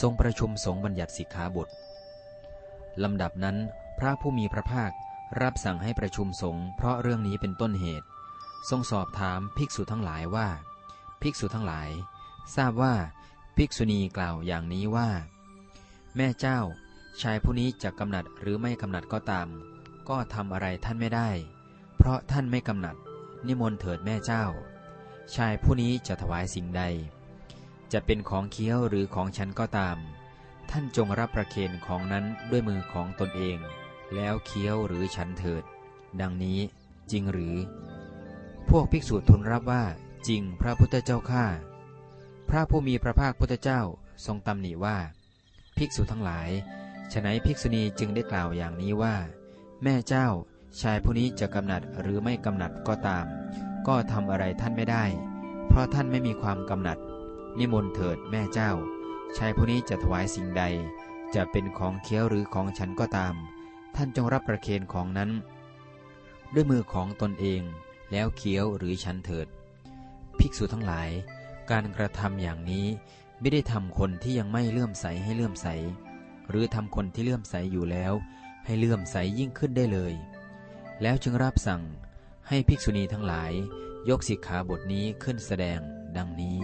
ทรงประชุมสงฆ์บัญญัติสิกขาบทลำดับนั้นพระผู้มีพระภาครับสั่งให้ประชุมสงฆ์เพราะเรื่องนี้เป็นต้นเหตุ ทรงสอบถามภิกษุทั้งหลายว่า ภิกษุทั้งหลาย ทราบว่าภิกษุณีกล่าวอย่างนี้ว่า แม่เจ้า ชายผู้นี้จะกำหนัดหรือไม่กำหนัดก็ตาม ก็ทำอะไรท่านไม่ได้ เพราะท่านไม่กำหนัด นิมนต์เถิดแม่เจ้า ชายผู้นี้จะถวายสิ่งใด จะเป็นของเคี้ยวหรือของฉันก็ตาม ท่านจงรับประเคนของนั้นด้วยมือของตนเอง แล้วเคี้ยวหรือฉันเถิด ดังนี้จริงหรือ พวกภิกษุทูลรับว่าจริงพระพุทธเจ้าข้าพระผู้มีพระภาคพุทธเจ้าทรงตำหนิว่า ภิกษุทั้งหลายฉนัยภิกษุณีจึงได้กล่าวอย่างนี้ว่า แม่เจ้าชายผู้นี้จะกำหนัดหรือไม่กำหนัดก็ตาม ก็ทำอะไรท่านไม่ได้ เพราะท่านไม่มีความกำหนัด นิมนต์เถิดแม่เจ้า ชายผู้นี้จะถวายสิ่งใด จะเป็นของเคี้ยวหรือของฉันก็ตาม ท่านจงรับประเคนของนั้น ด้วยมือของตนเองแล้วเคี้ยวหรือฉันเถิด ภิกษุทั้งหลาย การกระทำอย่างนี้ไม่ได้ทำคนที่ยังไม่เลื่อมใสให้เลื่อมใส หรือทำคนที่เลื่อมใสอยู่แล้ว ให้เลื่อมใสยิ่งขึ้นได้เลย แล้วจึงรับสั่งให้ภิกษุณีทั้งหลาย ยกสิกขาบทนี้ขึ้นแสดงดังนี้